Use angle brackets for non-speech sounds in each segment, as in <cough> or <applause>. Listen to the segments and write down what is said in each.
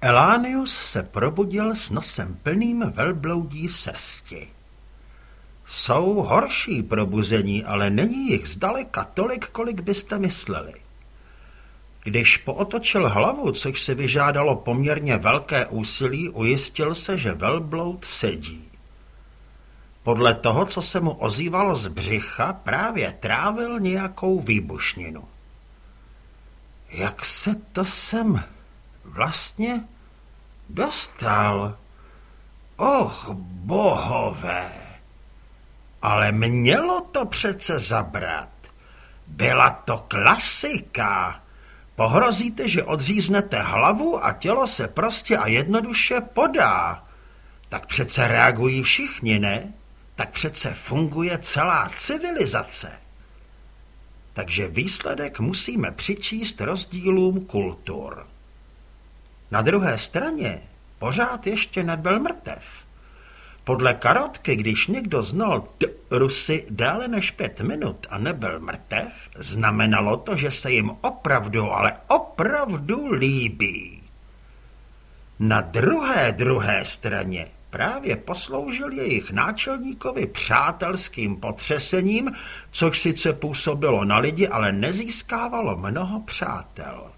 Elánius se probudil s nosem plným velbloudí srsti. Jsou horší probuzení, ale není jich zdaleka tolik, kolik byste mysleli. Když pootočil hlavu, což se vyžádalo poměrně velké úsilí, ujistil se, že velbloud sedí. Podle toho, co se mu ozývalo z břicha, právě trávil nějakou výbušninu. Jak se to sem vlastně dostal? Och, bohové! Ale mělo to přece zabrat. Byla to klasika. Pohrozíte, že odříznete hlavu a tělo se prostě a jednoduše podá. Tak přece reagují všichni, ne? Tak přece funguje celá civilizace. Takže výsledek musíme přičíst rozdílům kultur. Na druhé straně pořád ještě nebyl mrtev. Podle karotky, když někdo znal t Rusy déle než pět minut a nebyl mrtev, znamenalo to, že se jim opravdu, ale opravdu líbí. Na druhé druhé straně právě posloužil jejich náčelníkovi přátelským potřesením, což sice působilo na lidi, ale nezískávalo mnoho přátel.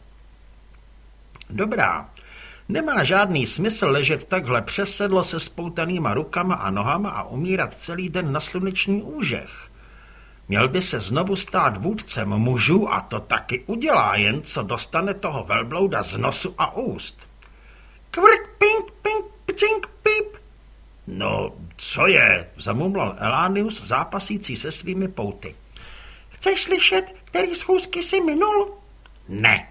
Dobrá, Nemá žádný smysl ležet takhle přesedlo se spoutanýma rukama a nohama a umírat celý den na sluneční úžech. Měl by se znovu stát vůdcem mužů a to taky udělá jen, co dostane toho velblouda z nosu a úst. Kvrk, pink, pink, pcink, pip. No, co je, zamumlal Elánius, zápasící se svými pouty. Chceš slyšet, který schůzky si minul? Ne,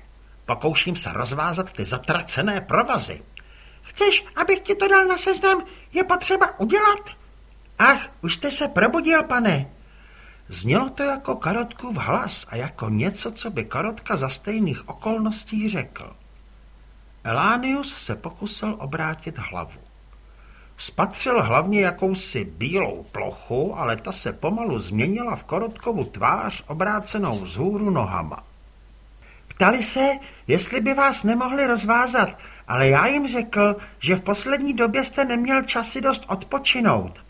Pokouším se rozvázat ty zatracené provazy. Chceš, abych ti to dal na seznam? Je potřeba udělat? Ach, už jste se probudil, pane. Znělo to jako Karotkův hlas a jako něco, co by Karotka za stejných okolností řekl. Elánius se pokusil obrátit hlavu. Spatřil hlavně jakousi bílou plochu, ale ta se pomalu změnila v Korotkovu tvář obrácenou vzhůru nohama. Ptali se, jestli by vás nemohli rozvázat, ale já jim řekl, že v poslední době jste neměl časy dost odpočinout.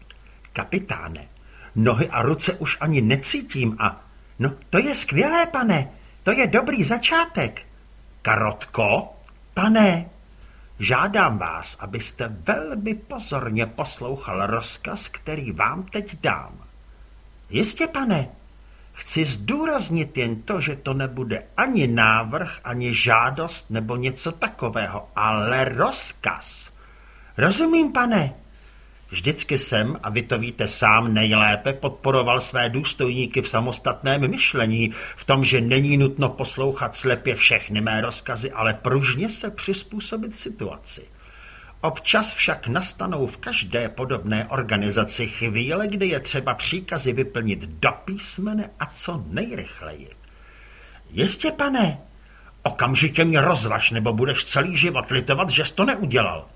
Kapitáne, nohy a ruce už ani necítím a... No, to je skvělé, pane, to je dobrý začátek. Karotko, pane, žádám vás, abyste velmi pozorně poslouchal rozkaz, který vám teď dám. Jistě, pane, Chci zdůraznit jen to, že to nebude ani návrh, ani žádost nebo něco takového, ale rozkaz. Rozumím, pane? Vždycky jsem, a vy to víte sám nejlépe, podporoval své důstojníky v samostatném myšlení, v tom, že není nutno poslouchat slepě všechny mé rozkazy, ale pružně se přizpůsobit situaci. Občas však nastanou v každé podobné organizaci chvíle, kdy je třeba příkazy vyplnit do písmene a co nejrychleji. Jistě, pane, okamžitě mě rozvaž, nebo budeš celý život litovat, že jsi to neudělal.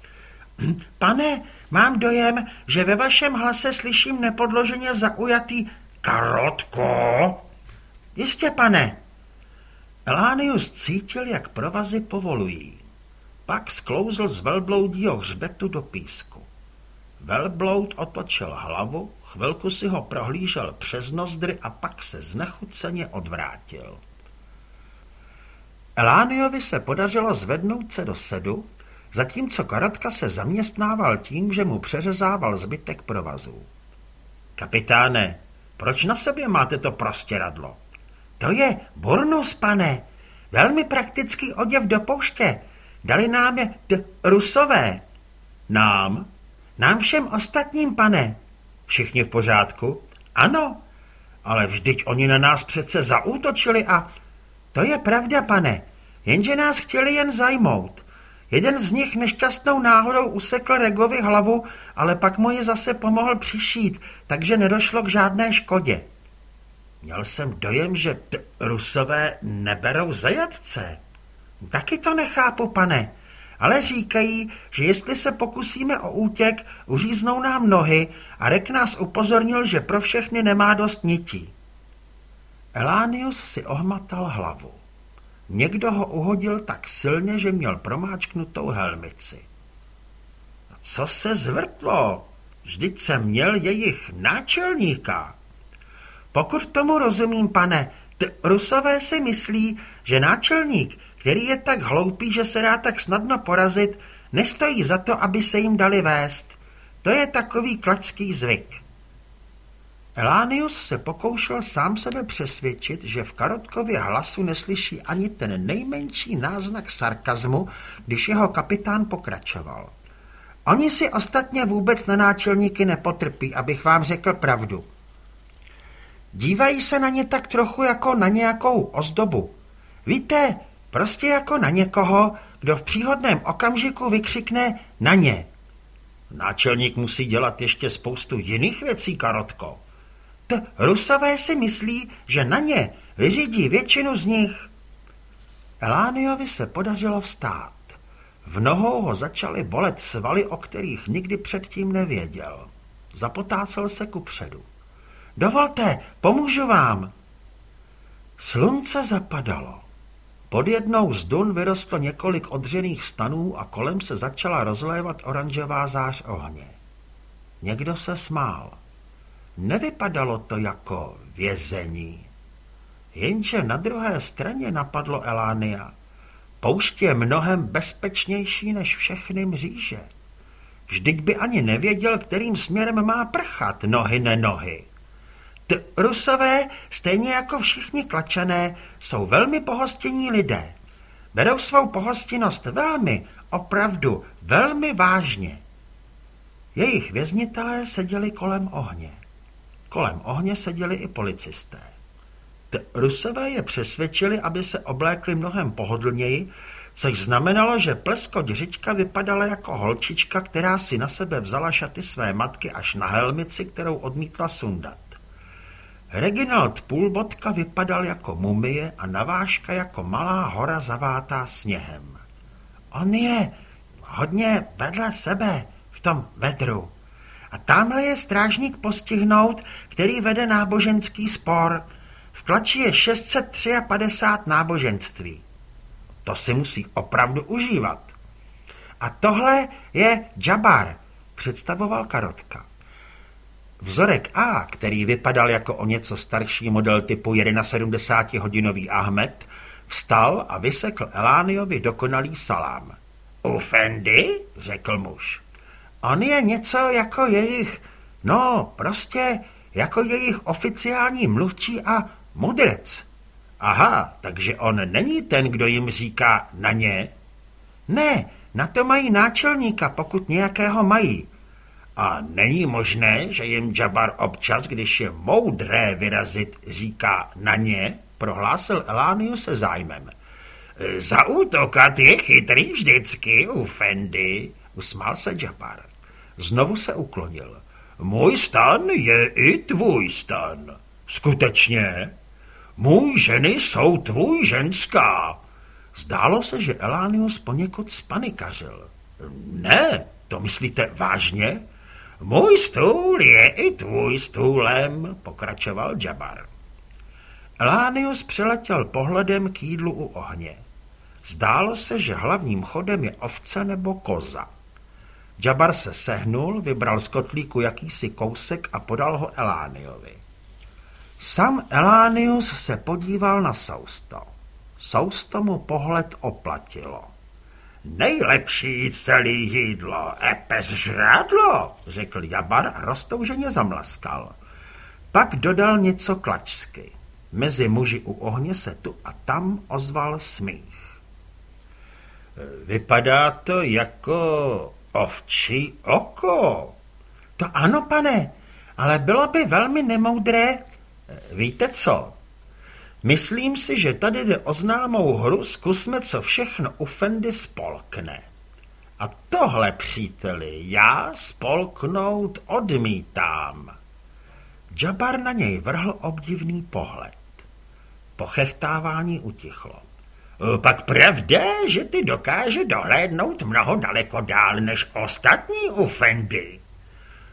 Pane, mám dojem, že ve vašem hlase slyším nepodloženě zaujatý karotko. Jistě, pane. Elánius cítil, jak provazy povolují. Pak sklouzl z velbloudího hřbetu do písku. Velbloud otočil hlavu, chvilku si ho prohlížel přes nozdry a pak se znechuceně odvrátil. Elániovi se podařilo zvednout se do sedu, zatímco Karatka se zaměstnával tím, že mu přeřezával zbytek provazů. Kapitáne, proč na sobě máte to prostěradlo? To je burnus, pane. Velmi praktický oděv do pouště. Dali nám je t rusové. Nám? Nám všem ostatním, pane. Všichni v pořádku? Ano, ale vždyť oni na nás přece zaútočili a... To je pravda, pane, jenže nás chtěli jen zajmout. Jeden z nich nešťastnou náhodou usekl Regovi hlavu, ale pak mu je zase pomohl přišít, takže nedošlo k žádné škodě. Měl jsem dojem, že t rusové neberou zajatce. Taky to nechápu, pane, ale říkají, že jestli se pokusíme o útěk, uříznou nám nohy a Rek nás upozornil, že pro všechny nemá dost nití. Elánius si ohmatal hlavu. Někdo ho uhodil tak silně, že měl promáčknutou helmici. Co se zvrtlo? Vždyť jsem měl jejich náčelníka. Pokud tomu rozumím, pane, t- Rusové si myslí, že náčelník, který je tak hloupý, že se dá tak snadno porazit, nestojí za to, aby se jim dali vést. To je takový klačský zvyk. Elánius se pokoušel sám sebe přesvědčit, že v Karotkově hlasu neslyší ani ten nejmenší náznak sarkazmu, když jeho kapitán pokračoval. Oni si ostatně vůbec na náčelníky nepotrpí, abych vám řekl pravdu. Dívají se na ně tak trochu jako na nějakou ozdobu. Víte, prostě jako na někoho, kdo v příhodném okamžiku vykřikne na ně. Náčelník musí dělat ještě spoustu jiných věcí, Karotko. T Rusové si myslí, že na ně vyřídí většinu z nich. Elániovi se podařilo vstát. V nohou ho začaly bolet svaly, o kterých nikdy předtím nevěděl. Zapotácel se ku předu. Dovolte, pomůžu vám. Slunce zapadalo. Pod jednou z dun vyrostlo několik odřených stanů a kolem se začala rozlévat oranžová zář ohně. Někdo se smál. Nevypadalo to jako vězení. Jenže na druhé straně napadlo Elánia. Poušť je mnohem bezpečnější než všechny mříže. Vždyť by ani nevěděl, kterým směrem má prchat, nohy nenohy. T Rusové, stejně jako všichni klačané, jsou velmi pohostinní lidé. Berou svou pohostinnost velmi, opravdu velmi vážně. Jejich věznitelé seděli kolem ohně. Kolem ohně seděli i policisté. T Rusové je přesvědčili, aby se oblékli mnohem pohodlněji, což znamenalo, že pleskoť Řička vypadala jako holčička, která si na sebe vzala šaty své matky až na helmici, kterou odmítla sundat. Reginald Půlbotka vypadal jako mumie a navážka jako malá hora zavátá sněhem. On je hodně vedle sebe v tom vedru. A tamhle je strážník postihnout, který vede náboženský spor. V klači je 653 náboženství. To si musí opravdu užívat. A tohle je Jabar, představoval Karotka. Vzorek A, který vypadal jako o něco starší model typu 71-hodinový Ahmed, vstal a vysekl Elániovi dokonalý salám. Ufendi, řekl muž. On je něco jako jejich, no prostě jako jejich oficiální mluvčí a mudrec. Aha, takže on není ten, kdo jim říká na ně? Ne, na to mají náčelníka, pokud nějakého mají. A není možné, že jim Jabar občas, když je moudré vyrazit, říká na ně, prohlásil Elánius se zájmem. Zaútokat je chytrý vždycky, u Fendi, usmál se Jabar. Znovu se uklonil. Můj stan je i tvůj stan. Skutečně? Můj ženy jsou tvůj ženská. Zdálo se, že Elánius poněkud spanikařil. Ne, to myslíte vážně? Můj stůl je i tvůj stůlem, pokračoval Jabar. Elánius přeletěl pohledem k jídlu u ohně. Zdálo se, že hlavním chodem je ovce nebo koza. Jabar se sehnul, vybral z kotlíku jakýsi kousek a podal ho Elániovi. Sam Elánius se podíval na Sousto. Sousto mu pohled oplatilo. Nejlepší celý jídlo, epes žrádlo, řekl Jabar a roztouženě zamlaskal. Pak dodal něco klačsky. Mezi muži u ohně se tu a tam ozval smích. Vypadá to jako ovčí oko. To ano, pane, ale bylo by velmi nemoudré. Víte co? Myslím si, že tady jde o známou hru, zkusme, co všechno u Fendy spolkne. A tohle, příteli, já spolknout odmítám. Jabar na něj vrhl obdivný pohled. Pochechtávání utichlo. Pak pravda, že ty dokáže dohlédnout mnoho daleko dál než ostatní u Fendy.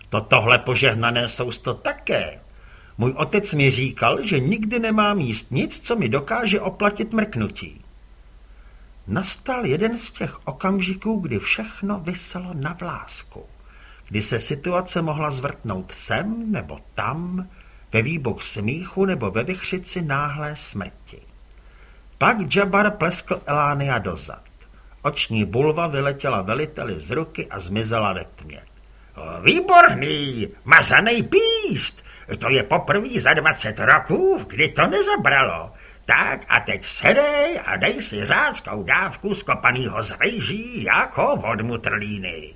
To tohle požehnané sousto také. Můj otec mi říkal, že nikdy nemám jíst nic, co mi dokáže oplatit mrknutí. Nastal jeden z těch okamžiků, kdy všechno vyselo na vlásku. Kdy se situace mohla zvrtnout sem nebo tam, ve výbuch smíchu nebo ve vychřici náhlé smrti. Pak Jabar pleskl Elánia dozad. Oční bulva vyletěla veliteli z ruky a zmizela ve tmě. Výborný, mazaný píst, to je poprvé za dvacet roků, kdy to nezabralo. Tak a teď sedej a dej si řádskou dávku skopanýho z rejží jako od mutrlíny.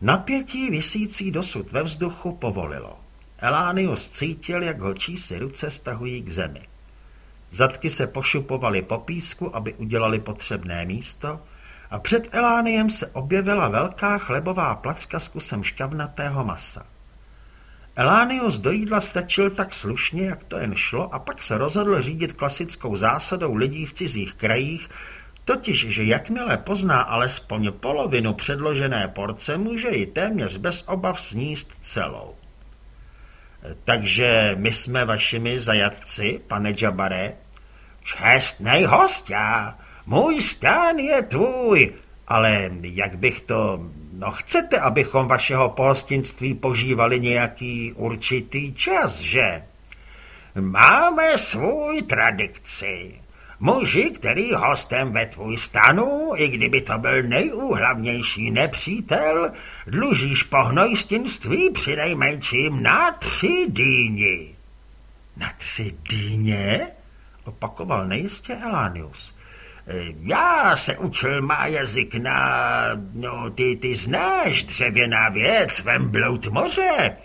Napětí visící dosud ve vzduchu povolilo. Elánius cítil, jak ho čísi ruce stahují k zemi. Zadky se pošupovaly po písku, aby udělali potřebné místo a před Elániem se objevila velká chlebová placka s kusem šťavnatého masa. Elánius do jídla stačil tak slušně, jak to jen šlo a pak se rozhodl řídit klasickou zásadou lidí v cizích krajích, totiž, že jakmile pozná alespoň polovinu předložené porce, může ji téměř bez obav sníst celou. Takže my jsme vašimi zajatci, pane Džabare? Čestnej hostě, můj stán je tvůj, ale jak bych to... No chcete, abychom vašeho pohostinství požívali nějaký určitý čas, že? Máme svůj tradici. Muži, který hostem ve tvůj stanu, i kdyby to byl nejúhlavnější nepřítel, dlužíš pohnojstinství přinejmenším na tři dýni. Na tři dýně? Opakoval nejistě Elánius. Já se učil má jazyk na... No, ty, ty znáš, dřevěná věc, Vemblout moře.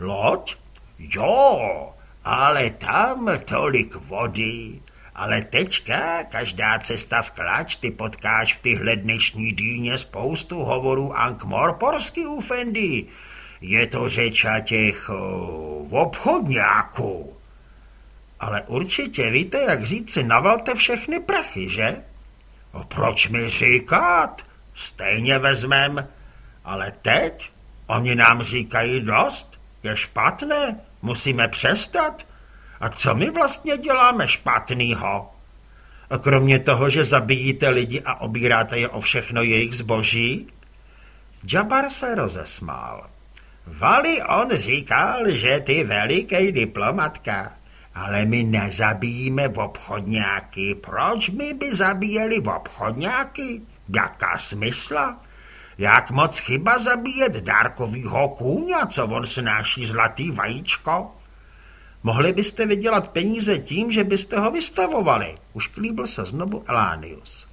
Loď? Jo, ale tam tolik vody. Ale teďka každá cesta v kláč, ty potkáš v tyhle dnešní dýně spoustu hovorů ankmorporsky u Fendi. Je to řeča těch o, obchodňáků. Ale určitě víte, jak říct si navalte všechny prachy, že? O, proč mi říkat? Stejně vezmem. Ale teď oni nám říkají dost. Je špatné, musíme přestat. A co my vlastně děláme špatnýho? A kromě toho, že zabijíte lidi a obíráte je o všechno jejich zboží? Jabar se rozesmál. Vali on říkal, že ty veliký diplomatka, ale my nezabijíme v obchodňáky. Proč my by zabíjeli v obchodňáky? Jaká smysla? Jak moc chyba zabíjet dárkovýho kůňa, co on snáší zlatý vajíčko? Mohli byste vydělat peníze tím, že byste ho vystavovali, už klíbil se znovu Elánius.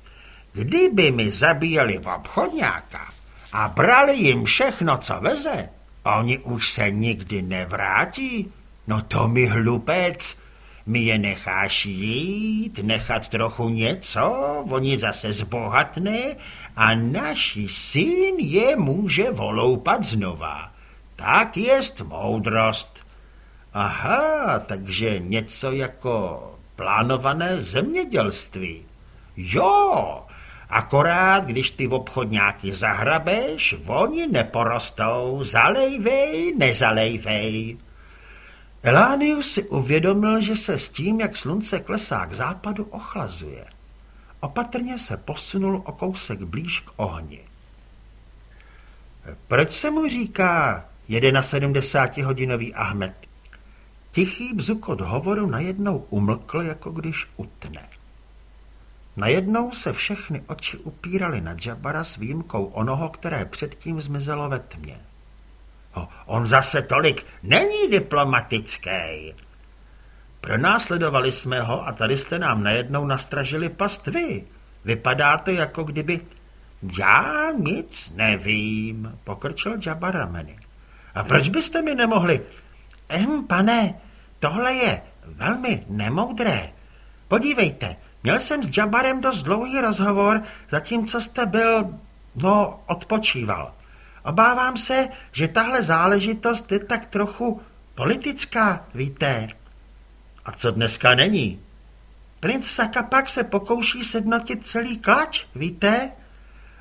Kdyby mi zabíjeli v obchodňáka a brali jim všechno, co veze, oni už se nikdy nevrátí, no to mi hlupec, mi je necháš jít, nechat trochu něco, oni zase zbohatné a naši syn je může voloupat znova. Tak jest moudrost. Aha, takže něco jako plánované zemědělství. Jo, akorát když ty obchodňáky zahrabeš, oni neporostou, zalejvej, nezalejvej. Elánius si uvědomil, že se s tím, jak slunce klesá k západu, ochlazuje. Opatrně se posunul o kousek blíž k ohni. Proč se mu říká 71-hodinový Ahmed? Tichý bzukot hovoru najednou umlkl, jako když utne. Najednou se všechny oči upíraly na Jabara s výjimkou onoho, které předtím zmizelo ve tmě. On zase tolik není diplomatický. Pronásledovali jsme ho a tady jste nám najednou nastražili past vy. Vypadá to, jako kdyby... Já nic nevím, pokrčil Jabba rameny. A proč byste mi nemohli... Ehm, pane, tohle je velmi nemoudré. Podívejte, měl jsem s Jabarem dost dlouhý rozhovor, zatímco jste byl, no, odpočíval. Obávám se, že tahle záležitost je tak trochu politická, víte. A co dneska není? Princ Sakapak se pokouší sednotit celý klač, víte?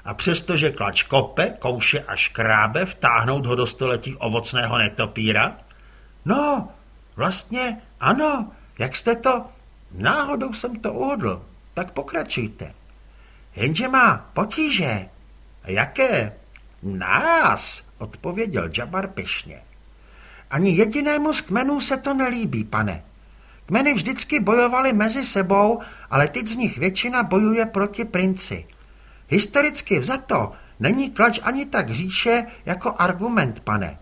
A přestože klač kope, kouše a škrábe, vtáhnout ho do století ovocného netopíra? No, vlastně ano, jak jste to... Náhodou jsem to uhodl, tak pokračujte. jenže má potíže. Jaké? Nás, odpověděl Jabar pyšně. Ani jedinému z kmenů se to nelíbí, pane. Kmeny vždycky bojovali mezi sebou, ale teď z nich většina bojuje proti princi. Historicky vzato není klač ani tak říše jako argument, pane.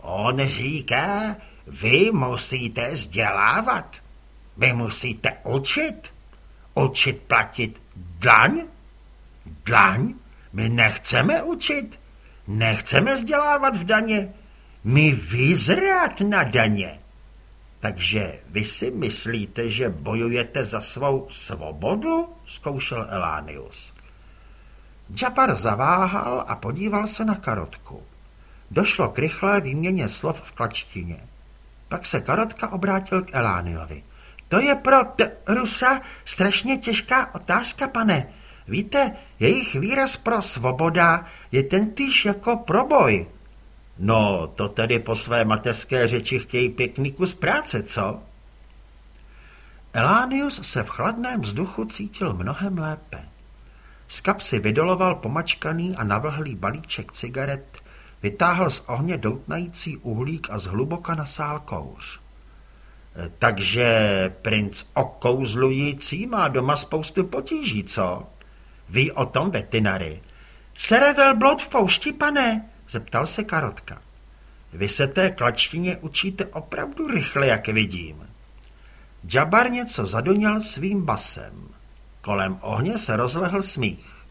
On říká, vy musíte vzdělávat. Vy musíte učit. Učit platit daň? Daň? My nechceme učit. Nechceme vzdělávat v daně. My vyzrát na daně. Takže vy si myslíte, že bojujete za svou svobodu? Zkoušel Elánius. Džapar zaváhal a podíval se na karotku. Došlo k rychlé výměně slov v klačtině. Pak se karotka obrátil k Elániovi. To je pro t Rusa strašně těžká otázka, pane. Víte, jejich výraz pro svoboda je ten týž jako proboj. No, to tedy po své mateřské řeči chtějí pěkný kus práce, co? Elánius se v chladném vzduchu cítil mnohem lépe. Z kapsy vydoloval pomačkaný a navlhlý balíček cigaret, vytáhl z ohně doutnající uhlík a zhluboka nasál kouř. E, takže princ okouzlující má doma spoustu potíží, co? Ví o tom veterinary. Serevel blod v poušti, pane? zeptal se Karotka. Vy se té klačtině učíte opravdu rychle, jak vidím. Džabar něco zadoněl svým basem. Kolem ohně se rozlehl smích.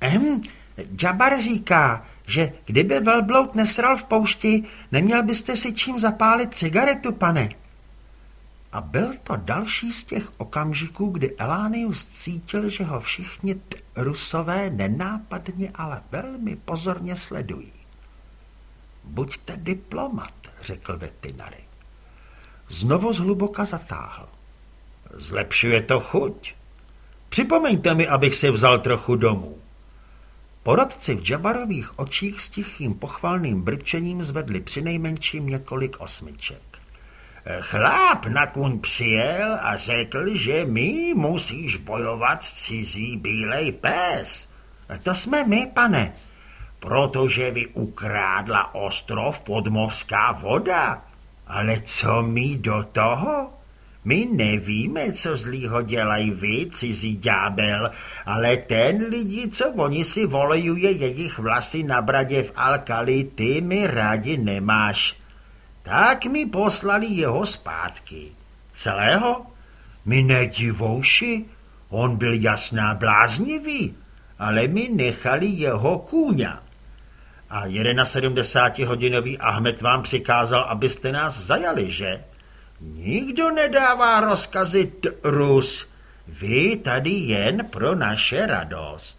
Ehm, Džabar říká, že kdyby velbloud nesral v poušti, neměl byste si čím zapálit cigaretu, pane. A byl to další z těch okamžiků, kdy Elánius cítil, že ho všichni rusové nenápadně, ale velmi pozorně sledují. Buďte diplomat, řekl veterinary. Znovu zhluboka zatáhl. Zlepšuje to chuť. Připomeňte mi, abych si vzal trochu domů. Poradci v Džabarových očích s tichým pochvalným brčením zvedli přinejmenším několik osmiček. Chláp na kuň přijel a řekl, že my musíš bojovat s cizí bílej pes. To jsme my, pane. Protože vy ukrádla ostrov podmořská voda. Ale co mi do toho? My nevíme, co zlýho dělají vy, cizí ďábel, ale ten lidi, co oni si volejuje jejich vlasy na bradě v Alkali, ty mi rádi nemáš. Tak mi poslali jeho zpátky. Celého? Mi nedivouši, on byl jasná bláznivý, ale mi nechali jeho kůňa. A 71-hodinový Ahmed vám přikázal, abyste nás zajali, že? Nikdo nedává rozkazy Rus. Vy tady jen pro naše radost.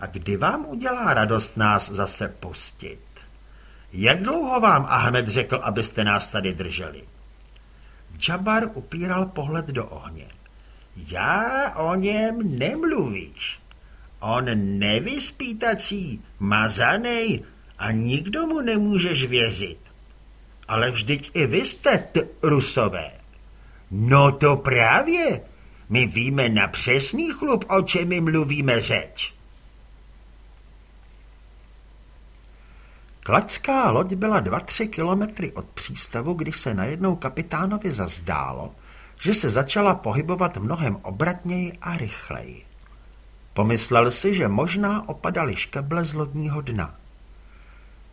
A kdy vám udělá radost nás zase pustit? Jak dlouho vám Ahmed řekl, abyste nás tady drželi? Džabar upíral pohled do ohně. Já o něm nemluvíš. On nevyspítací, mazanej a nikdo mu nemůžeš věřit. Ale vždyť i vy jste t rusové. No to právě. My víme na přesný chlup, o čem mluvíme řeč. Kladská loď byla dva, tři kilometry od přístavu, když se najednou kapitánovi zazdálo, že se začala pohybovat mnohem obratněji a rychleji. Pomyslel si, že možná opadaly škeble z lodního dna.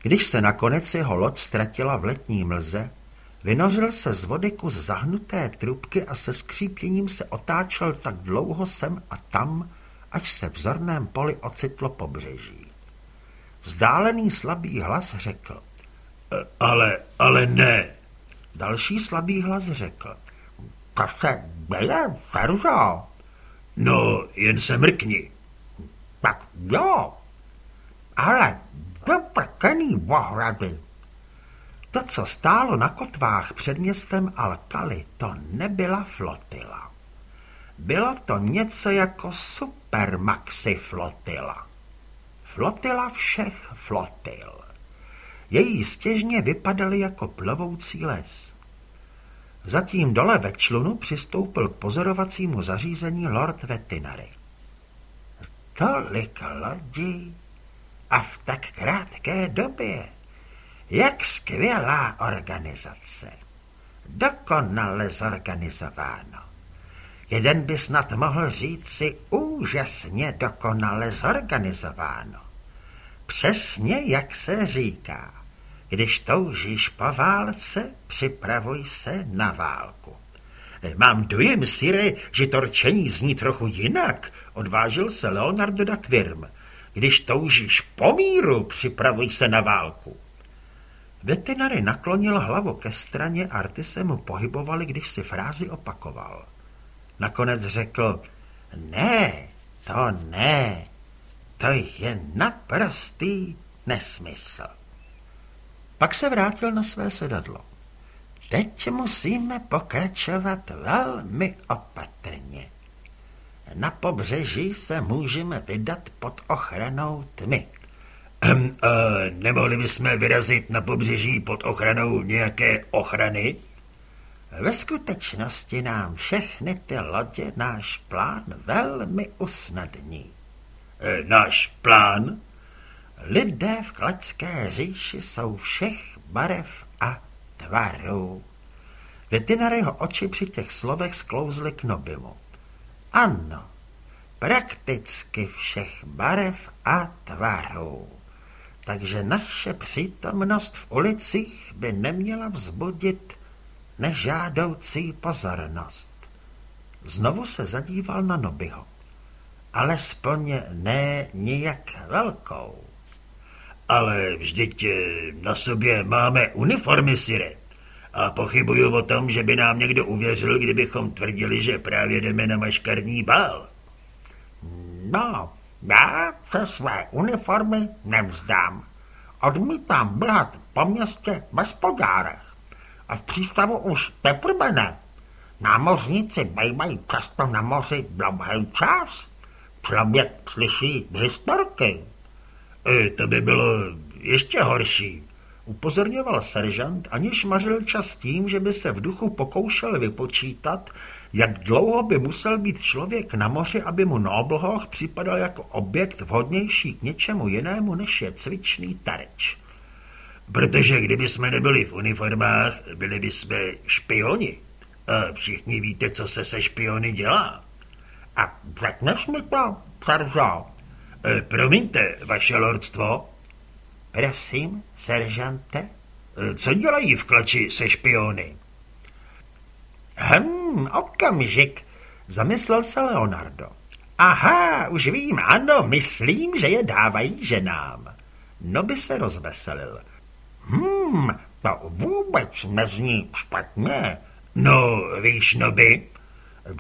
Když se nakonec jeho loď ztratila v letní mlze, vynořil se z vody kus zahnuté trubky a se skřípěním se otáčel tak dlouho sem a tam, až se v zorném poli ocitlo pobřeží. Vzdálený slabý hlas řekl. E, ale, ale ne. Další slabý hlas řekl. To se děje, Ferzo. No, jen se mrkni. Tak jo. Ale doprkený ohrady. To, co stálo na kotvách před městem Alkali, to nebyla flotila. Bylo to něco jako supermaxi flotila flotila všech flotil. Její stěžně vypadaly jako plovoucí les. Zatím dole ve člunu přistoupil k pozorovacímu zařízení Lord Vetinary. tolik lodí a v tak krátké době. Jak skvělá organizace. Dokonale zorganizováno. Jeden by snad mohl říci úžasně dokonale zorganizováno. Přesně jak se říká. Když toužíš po válce, připravuj se na válku. Mám dojem, Sire, že to rčení zní trochu jinak, odvážil se Leonardo da Quirm. Když toužíš po míru, připravuj se na válku. Veterinary naklonil hlavu ke straně a rty se mu pohybovaly, když si frázi opakoval. Nakonec řekl, ne, to ne, to je naprostý nesmysl. Pak se vrátil na své sedadlo. Teď musíme pokračovat velmi opatrně. Na pobřeží se můžeme vydat pod ochranou tmy. Ehm, a nemohli bychom vyrazit na pobřeží pod ochranou nějaké ochrany? Ve skutečnosti nám všechny ty lodě náš plán velmi usnadní. E, náš plán? Lidé v Klačské říši jsou všech barev a tvarů. Vetinaryho oči při těch slovech sklouzly k Nobimu. Ano, prakticky všech barev a tvarů. Takže naše přítomnost v ulicích by neměla vzbudit nežádoucí pozornost. Znovu se zadíval na Nobyho. Alespoň ne nijak velkou. Ale vždyť eh, na sobě máme uniformy, Sire. A pochybuju o tom, že by nám někdo uvěřil, kdybychom tvrdili, že právě jdeme na maškarní bál. No, já se své uniformy nevzdám. Odmítám běhat po městě bez podárech. A v přístavu už teprve ne. Námořníci bývají často na moři dlouhý čas. Člověk slyší historky. E, to by bylo ještě horší. Upozorňoval seržant, aniž mařil čas tím, že by se v duchu pokoušel vypočítat, jak dlouho by musel být člověk na moři, aby mu na oblohoch připadal jako objekt vhodnější k něčemu jinému, než je cvičný tareč. Protože kdyby jsme nebyli v uniformách, byli by jsme špioni. A všichni víte, co se se špiony dělá. A řekneš mi to, Serzo? E, promiňte, vaše lordstvo. Prosím, seržante? E, co dělají v klači se špiony? Hm, okamžik, zamyslel se Leonardo. Aha, už vím, ano, myslím, že je dávají ženám. No by se rozveselil. Hm, to vůbec nezní špatně. No, víš, no by.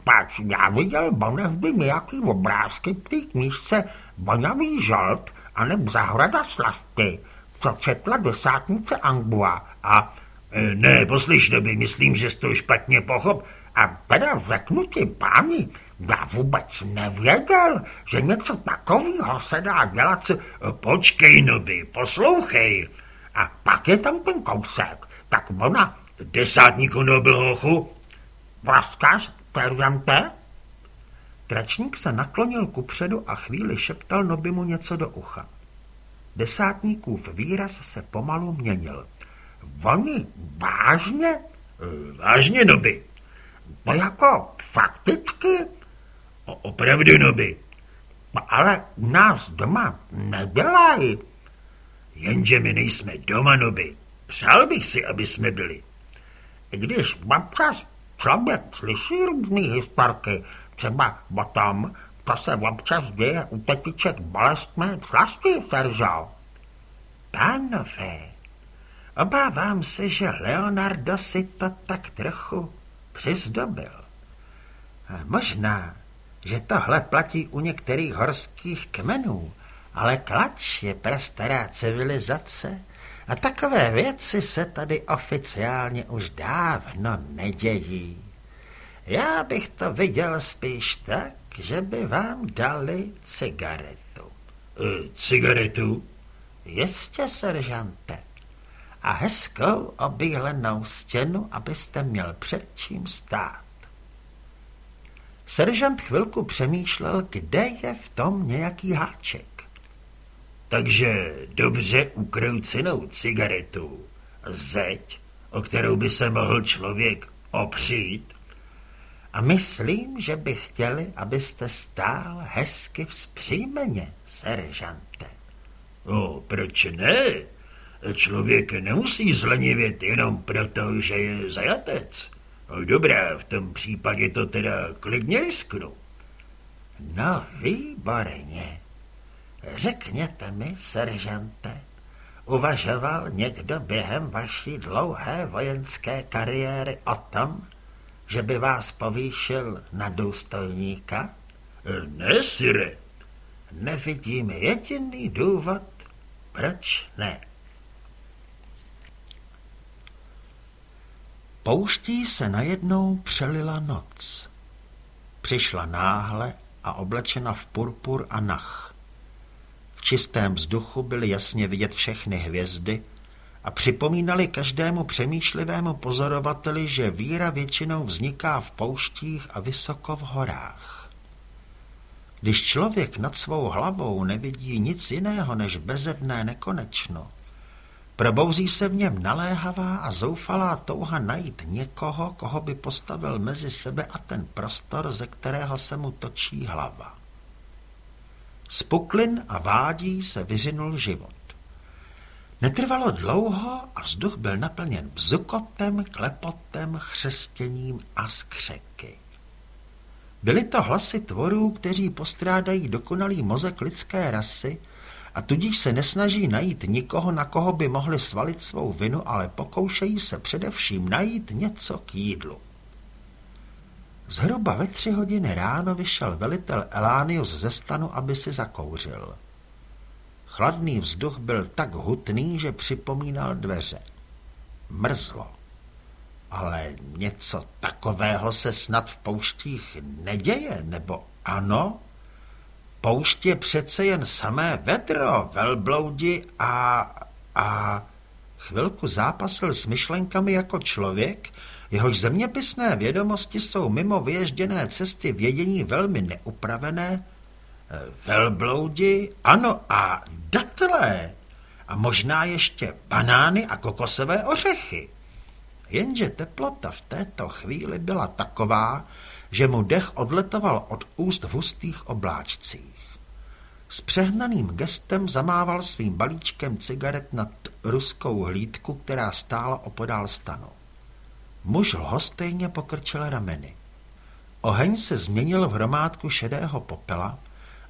Pak já viděl bonehdy nějaký obrázky v té knížce Bonavý žalt a neb zahrada slasky, co četla desátnice Angua a E, ne, poslyš, doby, myslím, že jsi to špatně pochop. A teda řeknu ti, páni, já vůbec nevěděl, že něco takového se dá dělat. Počkej, Noby, poslouchej. A pak je tam ten kousek, tak ona... Desátníku Nobelhochu? Vlaskař, sergeante? Tračník se naklonil kupředu a chvíli šeptal Nobimu něco do ucha. Desátníkův výraz se pomalu měnil. Oni vážně? Vážně, Noby. No jako fakticky? O, opravdu, Noby. No, ale nás doma nedělají. Jenže my nejsme doma, Noby. Přál bych si, aby jsme byli. Když občas člověk slyší různý historky, třeba o tom, to se občas děje u tetiček bolestné slasti, Seržo. Pánové, Obávám se, že Leonardo si to tak trochu přizdobil. A možná, že tohle platí u některých horských kmenů, ale klač je prastará civilizace a takové věci se tady oficiálně už dávno nedějí. Já bych to viděl spíš tak, že by vám dali cigaretu. E, cigaretu? Jistě, seržante a hezkou obílenou stěnu, abyste měl před čím stát. Seržant chvilku přemýšlel, kde je v tom nějaký háček. Takže dobře ukroucenou cigaretu, zeď, o kterou by se mohl člověk opřít. A myslím, že by chtěli, abyste stál hezky vzpřímeně, seržante. O, proč ne? Člověk nemusí zlenivět jenom proto, že je zajatec. No dobrá, v tom případě to teda klidně risknu. No, výborně. Řekněte mi, seržante, uvažoval někdo během vaší dlouhé vojenské kariéry o tom, že by vás povýšil na důstojníka? Ne, sire. Nevidím jediný důvod, proč ne. Pouští se najednou přelila noc. Přišla náhle a oblečena v purpur a nach. Čistém vzduchu byly jasně vidět všechny hvězdy a připomínali každému přemýšlivému pozorovateli, že víra většinou vzniká v pouštích a vysoko v horách. Když člověk nad svou hlavou nevidí nic jiného než bezedné nekonečno, Probouzí se v něm naléhavá a zoufalá touha najít někoho, koho by postavil mezi sebe a ten prostor, ze kterého se mu točí hlava. Z puklin a vádí se vyřinul život. Netrvalo dlouho a vzduch byl naplněn bzukotem, klepotem, chřestěním a skřeky. Byly to hlasy tvorů, kteří postrádají dokonalý mozek lidské rasy a tudíž se nesnaží najít nikoho, na koho by mohli svalit svou vinu, ale pokoušejí se především najít něco k jídlu. Zhruba ve tři hodiny ráno vyšel velitel Elánius ze stanu, aby si zakouřil. Chladný vzduch byl tak hutný, že připomínal dveře. Mrzlo. Ale něco takového se snad v pouštích neděje, nebo ano? Poušť je přece jen samé vedro, velbloudi a... a... Chvilku zápasil s myšlenkami jako člověk, jehož zeměpisné vědomosti jsou mimo vyježděné cesty vědění velmi neupravené. Velbloudi, ano, a datlé. A možná ještě banány a kokosové ořechy. Jenže teplota v této chvíli byla taková, že mu dech odletoval od úst v hustých obláčcích. S přehnaným gestem zamával svým balíčkem cigaret nad ruskou hlídku, která stála opodál stanu. Muž lhostejně pokrčil rameny. Oheň se změnil v hromádku šedého popela,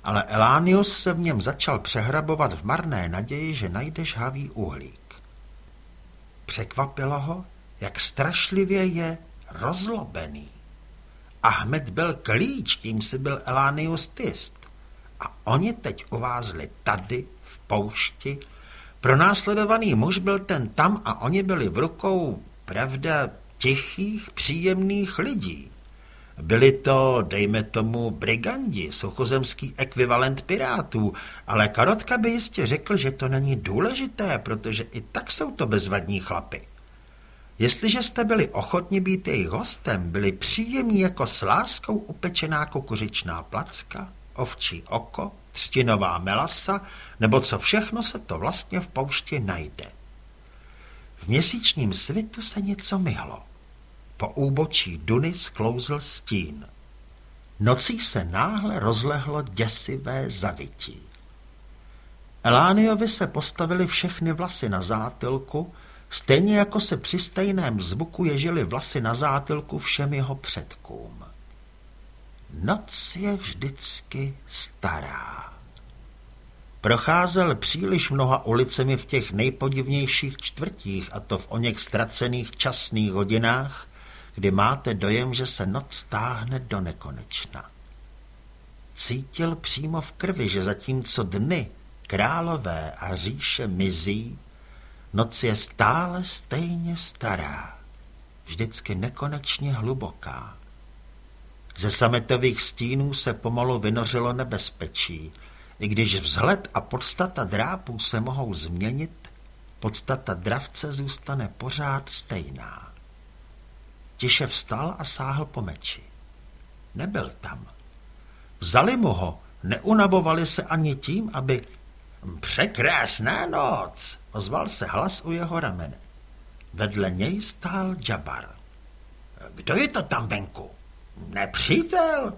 ale Elánius se v něm začal přehrabovat v marné naději, že najde žhavý uhlík. Překvapilo ho, jak strašlivě je rozlobený. Ahmed byl klíč, tím si byl Elánius Tist. A oni teď uvázli tady, v poušti. Pronásledovaný muž byl ten tam a oni byli v rukou, pravda, tichých, příjemných lidí. Byli to, dejme tomu, brigandi, suchozemský ekvivalent pirátů, ale Karotka by jistě řekl, že to není důležité, protože i tak jsou to bezvadní chlapy. Jestliže jste byli ochotni být jejich hostem, byli příjemní jako s láskou upečená kukuřičná placka, ovčí oko, třtinová melasa, nebo co všechno se to vlastně v poušti najde. V měsíčním svitu se něco myhlo. Po úbočí Duny sklouzl stín. Nocí se náhle rozlehlo děsivé zavití. Elániovi se postavili všechny vlasy na zátilku, Stejně jako se při stejném zvuku ježily vlasy na zátilku všem jeho předkům. Noc je vždycky stará. Procházel příliš mnoha ulicemi v těch nejpodivnějších čtvrtích, a to v oněch ztracených časných hodinách, kdy máte dojem, že se noc táhne do nekonečna. Cítil přímo v krvi, že zatímco dny, králové a říše mizí, Noc je stále stejně stará, vždycky nekonečně hluboká. Ze sametových stínů se pomalu vynořilo nebezpečí. I když vzhled a podstata drápů se mohou změnit, podstata dravce zůstane pořád stejná. Tiše vstal a sáhl po meči. Nebyl tam. Vzali mu ho, neunavovali se ani tím, aby... Překrásná noc, ozval se hlas u jeho ramene. Vedle něj stál Jabar. Kdo je to tam venku? Nepřítel?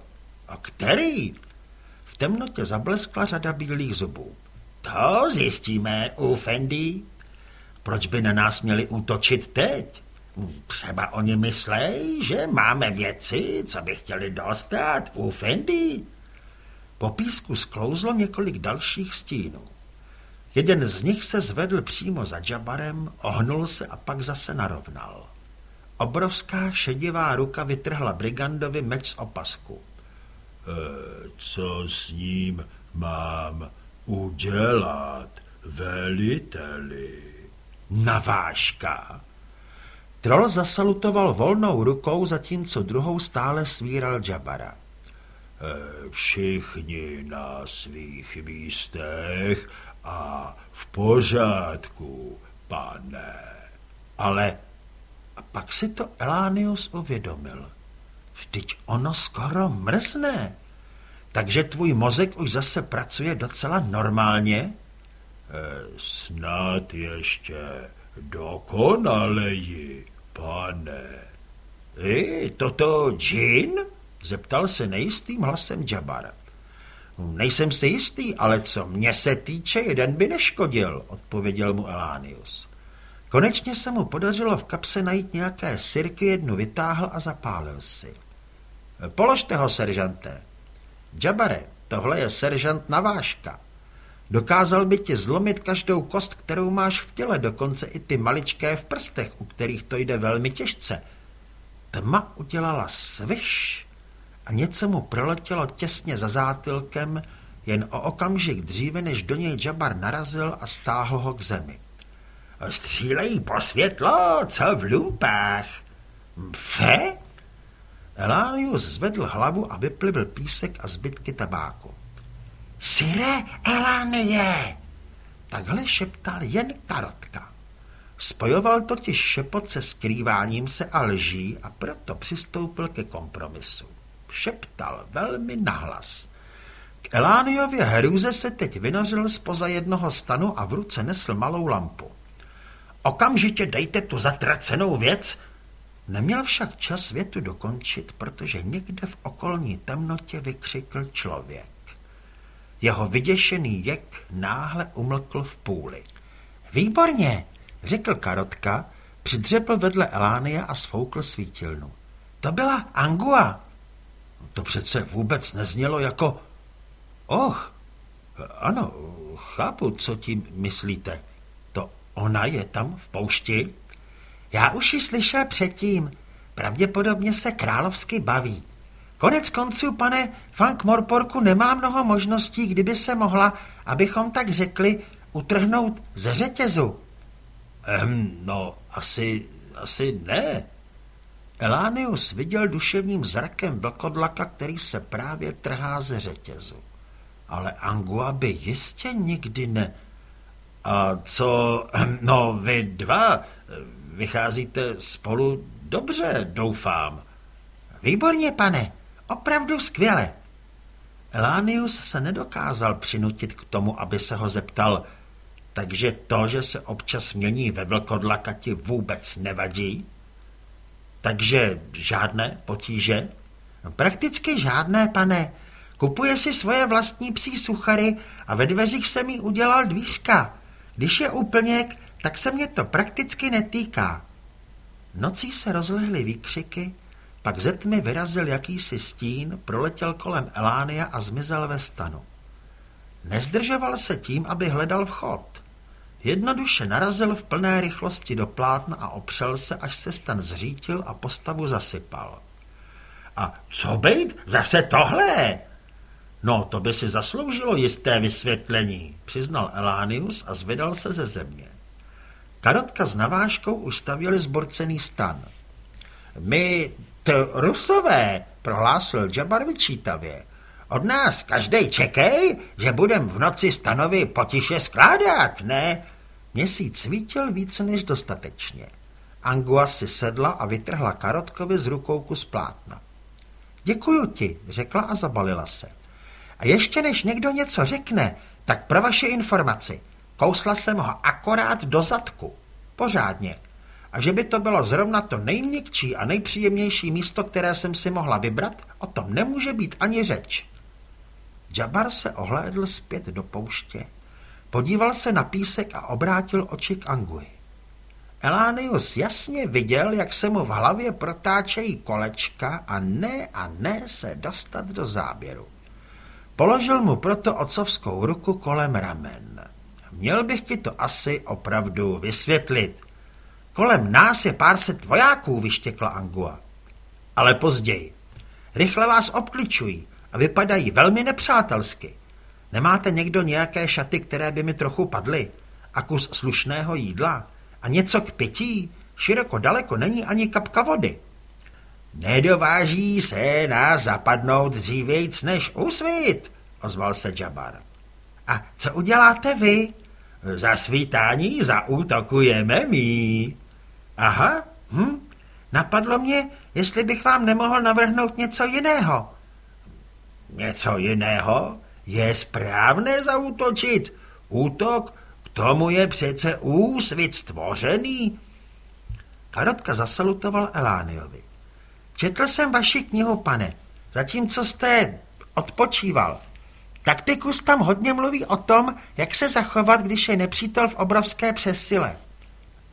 A který? Temnotě zableskla řada bílých zubů. To zjistíme, u Fendi. Proč by na nás měli útočit teď? Třeba oni myslej, že máme věci, co by chtěli dostat u Fendi. Po písku sklouzlo několik dalších stínů. Jeden z nich se zvedl přímo za Jabarem, ohnul se a pak zase narovnal. Obrovská šedivá ruka vytrhla brigandovi meč z opasku. Co s ním mám udělat, veliteli? Navážka. Troll zasalutoval volnou rukou, zatímco druhou stále svíral Jabara. E, všichni na svých místech a v pořádku, pane. Ale a pak si to Elánius uvědomil. Vždyť ono skoro mrzne. Takže tvůj mozek už zase pracuje docela normálně? E, snad ještě dokonaleji, pane. I toto džin? Zeptal se nejistým hlasem Jabar. Nejsem si jistý, ale co mě se týče, jeden by neškodil, odpověděl mu Elánius. Konečně se mu podařilo v kapse najít nějaké sirky, jednu vytáhl a zapálil si. Položte ho, seržante. Jabare, tohle je seržant Naváška. Dokázal by ti zlomit každou kost, kterou máš v těle, dokonce i ty maličké v prstech, u kterých to jde velmi těžce. Tma udělala sviš a něco mu proletělo těsně za zátylkem, jen o okamžik dříve, než do něj Jabar narazil a stáhl ho k zemi. Střílejí po světlo, co v lumpách. Fe? Elánius zvedl hlavu a vyplivil písek a zbytky tabáku. Sire Elánie! Takhle šeptal jen karotka. Spojoval totiž šepot se skrýváním se a lží a proto přistoupil ke kompromisu. Šeptal velmi nahlas. K Elániově hrůze se teď vynořil spoza jednoho stanu a v ruce nesl malou lampu. Okamžitě dejte tu zatracenou věc. Neměl však čas větu dokončit, protože někde v okolní temnotě vykřikl člověk. Jeho vyděšený jek náhle umlkl v půli. Výborně, řekl Karotka, přidřepl vedle Elánia a svoukl svítilnu. To byla Angua. To přece vůbec neznělo jako... Och, ano, chápu, co tím myslíte. Ona je tam v poušti? Já už ji slyšel předtím. Pravděpodobně se královsky baví. Konec konců, pane Fank Morporku, nemá mnoho možností, kdyby se mohla, abychom tak řekli, utrhnout ze řetězu. Ehm, no, asi, asi ne. Elánius viděl duševním zrakem vlkodlaka, který se právě trhá ze řetězu. Ale Angua by jistě nikdy ne... A co, no vy dva, vycházíte spolu dobře, doufám. Výborně, pane, opravdu skvěle. Elánius se nedokázal přinutit k tomu, aby se ho zeptal, takže to, že se občas mění ve vlkodlaka ti vůbec nevadí? Takže žádné potíže? Prakticky žádné, pane. Kupuje si svoje vlastní psí suchary a ve dveřích se mi udělal dvířka. Když je úplněk, tak se mě to prakticky netýká. Nocí se rozlehly výkřiky, pak ze tmy vyrazil jakýsi stín, proletěl kolem Elánia a zmizel ve stanu. Nezdržoval se tím, aby hledal vchod. Jednoduše narazil v plné rychlosti do plátna a opřel se, až se stan zřítil a postavu zasypal. A co být? Zase tohle? No, to by si zasloužilo jisté vysvětlení, přiznal Elánius a zvedal se ze země. Karotka s navážkou už stavěli zborcený stan. My, to rusové, prohlásil Jabar vyčítavě, od nás každej čekej, že budem v noci stanovy potiše skládat, ne? Měsíc svítil více než dostatečně. Angua si sedla a vytrhla Karotkovi z rukou kus plátna. Děkuju ti, řekla a zabalila se. A ještě než někdo něco řekne, tak pro vaše informaci, kousla jsem ho akorát do zadku. Pořádně. A že by to bylo zrovna to nejměkčí a nejpříjemnější místo, které jsem si mohla vybrat, o tom nemůže být ani řeč. Jabar se ohlédl zpět do pouště, podíval se na písek a obrátil oči k Angui. Elánius jasně viděl, jak se mu v hlavě protáčejí kolečka a ne a ne se dostat do záběru. Položil mu proto otcovskou ruku kolem ramen. Měl bych ti to asi opravdu vysvětlit. Kolem nás je pár set vojáků, vyštěkla Angua. Ale později. Rychle vás obkličují a vypadají velmi nepřátelsky. Nemáte někdo nějaké šaty, které by mi trochu padly? A kus slušného jídla? A něco k pití? Široko daleko není ani kapka vody. Nedováží se nás zapadnout dřívějc než usvít, ozval se Jabar. A co uděláte vy? Za svítání zaútokujeme my. Aha, hm, napadlo mě, jestli bych vám nemohl navrhnout něco jiného. Něco jiného? Je správné zaútočit. Útok, k tomu je přece úsvit stvořený. Karotka zasalutoval Elániovi. Četl jsem vaši knihu, pane, zatímco jste odpočíval. Taktikus tam hodně mluví o tom, jak se zachovat, když je nepřítel v obrovské přesile.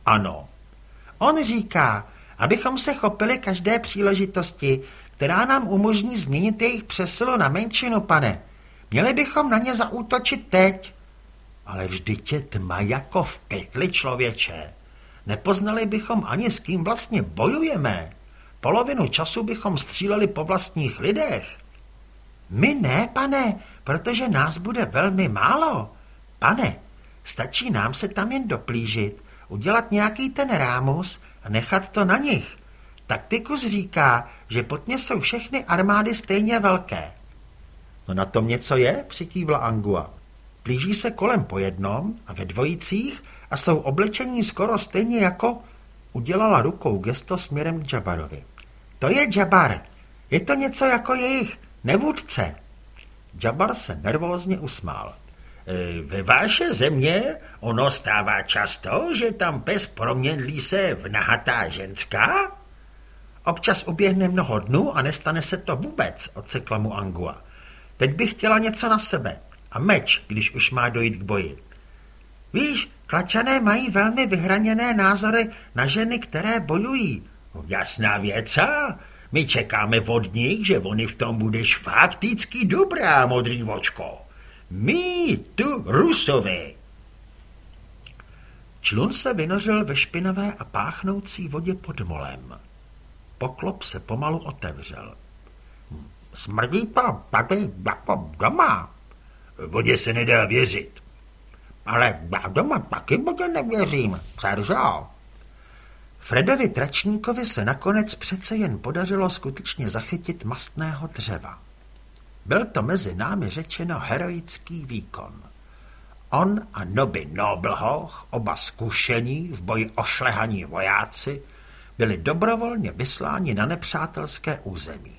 Ano. On říká, abychom se chopili každé příležitosti, která nám umožní změnit jejich přesilu na menšinu, pane. Měli bychom na ně zaútočit teď. Ale vždyť je tma jako v pytli, člověče. Nepoznali bychom ani s kým vlastně bojujeme. Polovinu času bychom stříleli po vlastních lidech. My ne, pane, protože nás bude velmi málo. Pane, stačí nám se tam jen doplížit, udělat nějaký ten rámus a nechat to na nich. Taktikus říká, že pod ně jsou všechny armády stejně velké. No na tom něco je, přikývla Angua. Plíží se kolem po jednom a ve dvojicích a jsou oblečení skoro stejně jako... Udělala rukou gesto směrem k Jabarovi. To je Jabar. Je to něco jako jejich nevůdce. Jabar se nervózně usmál. E, ve vaše země ono stává často, že tam pes proměnlí se v nahatá ženská? Občas uběhne mnoho dnů a nestane se to vůbec, odsekla mu Angua. Teď bych chtěla něco na sebe. A meč, když už má dojít k boji. Víš, klačané mají velmi vyhraněné názory na ženy, které bojují. No, jasná věc, a? My čekáme od nich, že oni v tom budeš fakticky dobrá, modrý vočko. My tu rusové. Člun se vynořil ve špinavé a páchnoucí vodě pod molem. Poklop se pomalu otevřel. Smrdí to tady jako doma. Vodě se nedá věřit. Ale já doma taky vodě nevěřím, Seržo. Fredovi Tračníkovi se nakonec přece jen podařilo skutečně zachytit mastného dřeva. Byl to mezi námi řečeno heroický výkon. On a Noby Noblhoch, oba zkušení v boji ošlehaní vojáci, byli dobrovolně vysláni na nepřátelské území.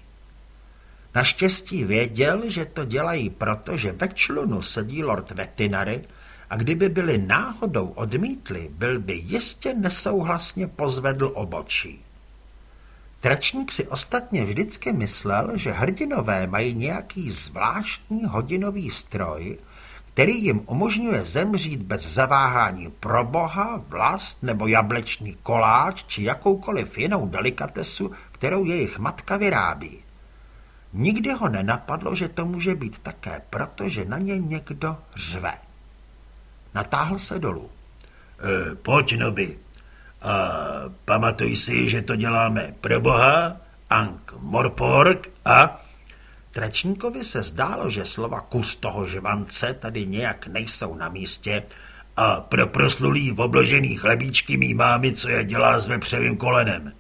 Naštěstí věděl, že to dělají proto, že ve člunu sedí lord Vetinary a kdyby byli náhodou odmítli, byl by jistě nesouhlasně pozvedl obočí. Tračník si ostatně vždycky myslel, že hrdinové mají nějaký zvláštní hodinový stroj, který jim umožňuje zemřít bez zaváhání pro boha, vlast nebo jablečný koláč či jakoukoliv jinou delikatesu, kterou jejich matka vyrábí. Nikdy ho nenapadlo, že to může být také proto, že na ně někdo řve. Natáhl se dolů. E, pojď, Noby. A pamatuj si, že to děláme pro boha, Ank Morpork a... Tračníkovi se zdálo, že slova kus toho žvance tady nějak nejsou na místě a pro proslulý v obložený chlebíčky mý mámy, co je dělá s vepřevým kolenem.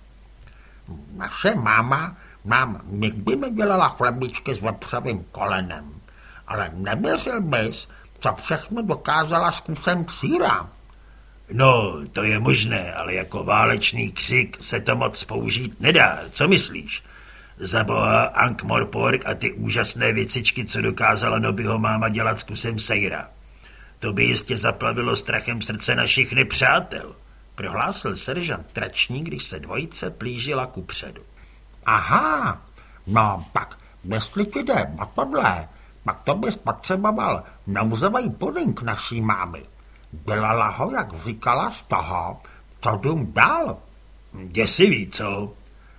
Naše máma nám nikdy mi dělala chlebičky s vepřovým kolenem, ale nevěřil bys, co všechno dokázala s kusem síra. No, to je možné, ale jako válečný křik se to moc použít nedá. Co myslíš? Za boha Ank Morpork a ty úžasné věcičky, co dokázala Nobyho máma dělat s kusem sejra. To by jistě zaplavilo strachem srdce našich nepřátel, prohlásil seržant Trační, když se dvojice plížila ku předu. Aha, no pak, jestli ti jde a tohle, pak to bys potřeboval nouzový pudink naší mámy. Dělala ho, jak říkala, z toho, co dům dál. Děsivý, co?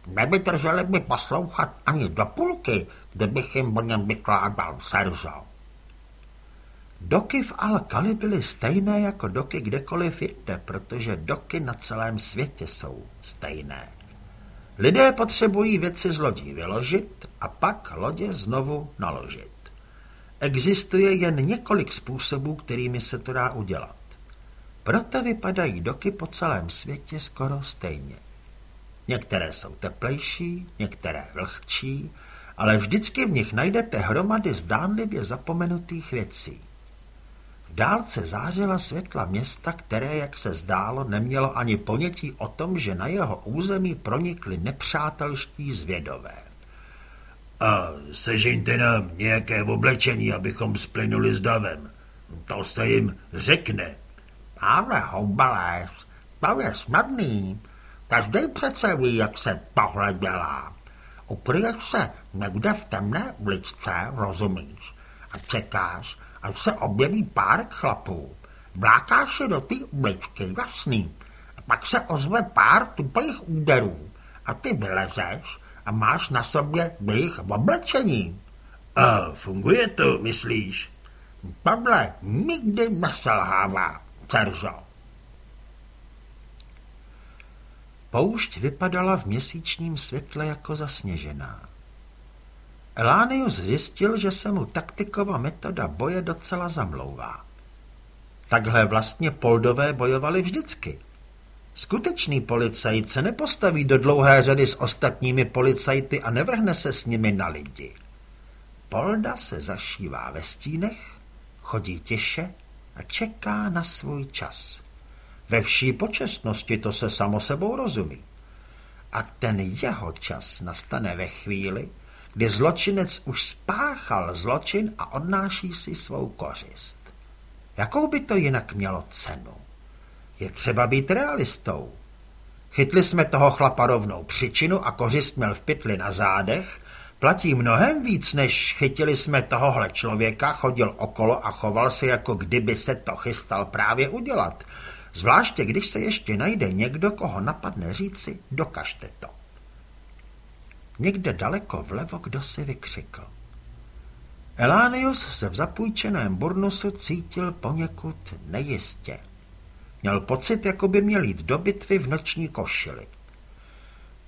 Nevydrželi by poslouchat ani do půlky, kdybych jim o něm vykládal, Serzo. Doky v Alkali byly stejné jako doky kdekoliv jinde, protože doky na celém světě jsou stejné. Lidé potřebují věci z lodí vyložit a pak lodě znovu naložit. Existuje jen několik způsobů, kterými se to dá udělat. Proto vypadají doky po celém světě skoro stejně. Některé jsou teplejší, některé vlhčí, ale vždycky v nich najdete hromady zdánlivě zapomenutých věcí. V dálce zářila světla města, které, jak se zdálo, nemělo ani ponětí o tom, že na jeho území pronikly nepřátelští zvědové. A sežeňte nám nějaké oblečení, abychom splynuli s davem. To se jim řekne. Ale houbalés, to je snadný. Každý přece ví, jak se tohle dělá. Ukryješ se někde v temné uličce, rozumíš, a čekáš, až se objeví pár chlapů. Vlákáš se do té uličky, jasný. A pak se ozve pár tupých úderů a ty vylezeš a máš na sobě jejich oblečení. A funguje to, myslíš? Tohle nikdy neselhává, Cerzo. Poušť vypadala v měsíčním světle jako zasněžená. Elánius zjistil, že se mu taktiková metoda boje docela zamlouvá. Takhle vlastně poldové bojovali vždycky. Skutečný policajt se nepostaví do dlouhé řady s ostatními policajty a nevrhne se s nimi na lidi. Polda se zašívá ve stínech, chodí tiše a čeká na svůj čas. Ve vší počestnosti to se samo sebou rozumí. A ten jeho čas nastane ve chvíli, kdy zločinec už spáchal zločin a odnáší si svou kořist. Jakou by to jinak mělo cenu? Je třeba být realistou. Chytli jsme toho chlapa rovnou přičinu a kořist měl v pytli na zádech, platí mnohem víc, než chytili jsme tohohle člověka, chodil okolo a choval se, jako kdyby se to chystal právě udělat. Zvláště, když se ještě najde někdo, koho napadne říci, dokažte to. Někde daleko vlevo kdo si vykřikl. Elánius se v zapůjčeném burnusu cítil poněkud nejistě. Měl pocit, jako by měl jít do bitvy v noční košili.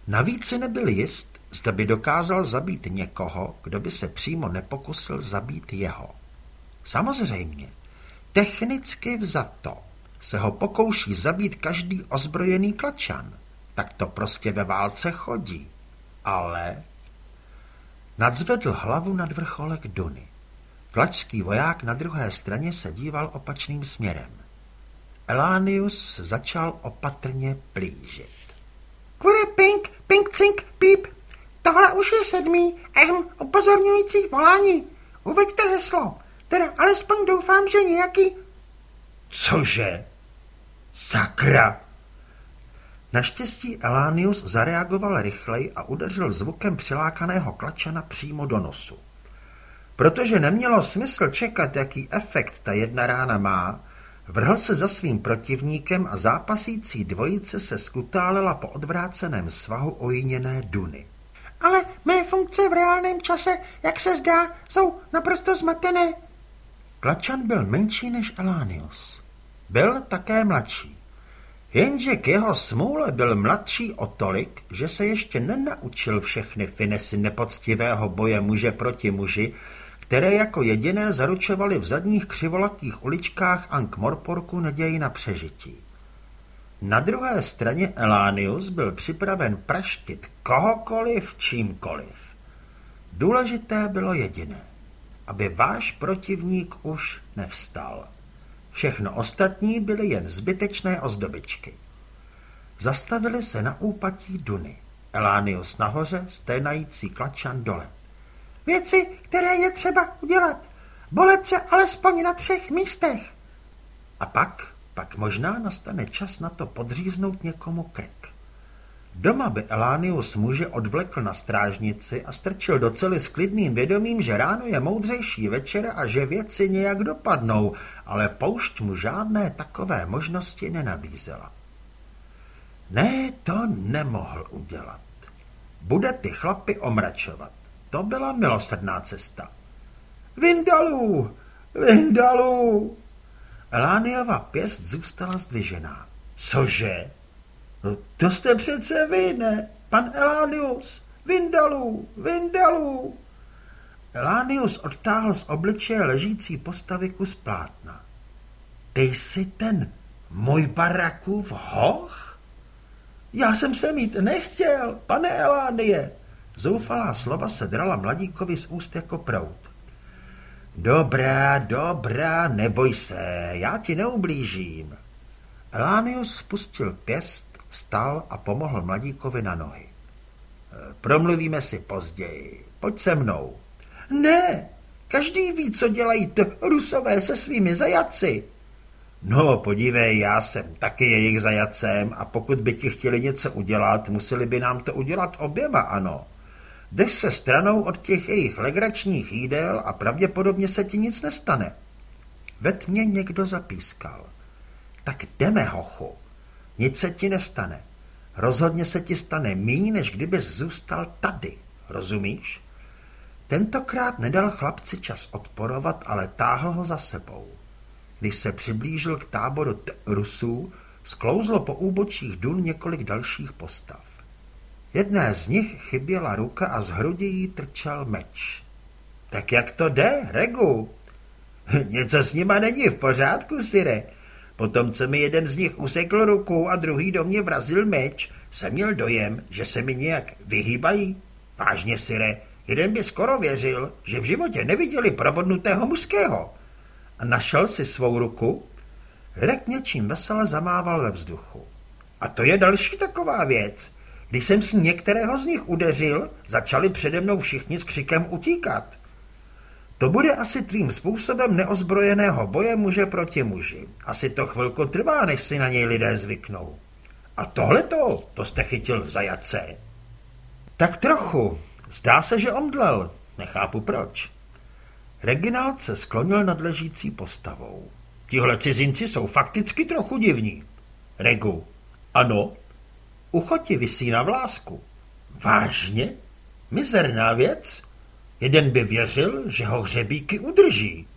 Navíc si nebyl jist, zda by dokázal zabít někoho, kdo by se přímo nepokusil zabít jeho. Samozřejmě, technicky vzato se ho pokouší zabít každý ozbrojený klačan. Tak to prostě ve válce chodí. Ale... Nadzvedl hlavu nad vrcholek Duny. Klačský voják na druhé straně se díval opačným směrem. Elánius začal opatrně plížit. Kvore pink, pink, cink, píp. Tohle už je sedmý, ehm, upozorňující volání. Uveďte heslo. Teda alespoň doufám, že nějaký... Cože? Sakra! Naštěstí Elánius zareagoval rychleji a udeřil zvukem přilákaného klačana přímo do nosu. Protože nemělo smysl čekat, jaký efekt ta jedna rána má, Vrhl se za svým protivníkem a zápasící dvojice se skutálela po odvráceném svahu ojiněné duny. Ale mé funkce v reálném čase, jak se zdá, jsou naprosto zmatené. Klačan byl menší než Elánius. Byl také mladší. Jenže k jeho smůle byl mladší o tolik, že se ještě nenaučil všechny finesy nepoctivého boje muže proti muži, které jako jediné zaručovaly v zadních křivolatých uličkách Ankh-Morporku naději na přežití. Na druhé straně Elánius byl připraven praštit kohokoliv čímkoliv. Důležité bylo jediné, aby váš protivník už nevstal. Všechno ostatní byly jen zbytečné ozdobičky. Zastavili se na úpatí Duny. Elánius nahoře, sténající klačan dole. Věci, které je třeba udělat. Bolet se alespoň na třech místech. A pak, pak možná nastane čas na to podříznout někomu krk. Doma by Elánius muže odvlekl na strážnici a strčil do cely s klidným vědomím, že ráno je moudřejší večer a že věci nějak dopadnou, ale poušť mu žádné takové možnosti nenabízela. Ne, to nemohl udělat. Bude ty chlapy omračovat. To byla milosrdná cesta. Vindalů! Vindalů! Elániova pěst zůstala zdvižená. Cože? No to jste přece vy, ne? Pan Elánius! Vindalů! Vindalů! Elánius odtáhl z obličeje ležící postavy kus plátna. Ty jsi ten můj barakův hoch? Já jsem se mít nechtěl, pane Elánie. Zoufalá slova se drala mladíkovi z úst jako prout. Dobrá, dobrá, neboj se, já ti neublížím. Elánius spustil pěst, vstal a pomohl mladíkovi na nohy. Promluvíme si později. Pojď se mnou. Ne, každý ví, co dělají t rusové se svými zajaci. No, podívej, já jsem taky jejich zajacem a pokud by ti chtěli něco udělat, museli by nám to udělat oběma, ano. Jdeš se stranou od těch jejich legračních jídel a pravděpodobně se ti nic nestane. Ve tmě někdo zapískal. Tak jdeme, hochu. Nic se ti nestane. Rozhodně se ti stane míň, než kdybys zůstal tady. Rozumíš? Tentokrát nedal chlapci čas odporovat, ale táhl ho za sebou. Když se přiblížil k táboru Rusů, sklouzlo po úbočích dun několik dalších postav. Jedné z nich chyběla ruka a z hrudi jí trčel meč. Tak jak to jde, Regu? <laughs> Něco s nima není v pořádku, Sire. Potom, co mi jeden z nich usekl ruku a druhý do mě vrazil meč, jsem měl dojem, že se mi nějak vyhýbají. Vážně, Sire, jeden by skoro věřil, že v životě neviděli probodnutého mužského. A našel si svou ruku? Rek něčím vesele zamával ve vzduchu. A to je další taková věc. Když jsem si některého z nich udeřil, začali přede mnou všichni s křikem utíkat. To bude asi tvým způsobem neozbrojeného boje muže proti muži. Asi to chvilku trvá, než si na něj lidé zvyknou. A tohle to, to jste chytil v zajace. Tak trochu. Zdá se, že omdlel. Nechápu proč. Reginald se sklonil nad ležící postavou. Tihle cizinci jsou fakticky trochu divní. Regu. Ano. Ucho ti visí na vlásku. Vážně? Mizerná věc? Jeden by věřil, že ho hřebíky udrží.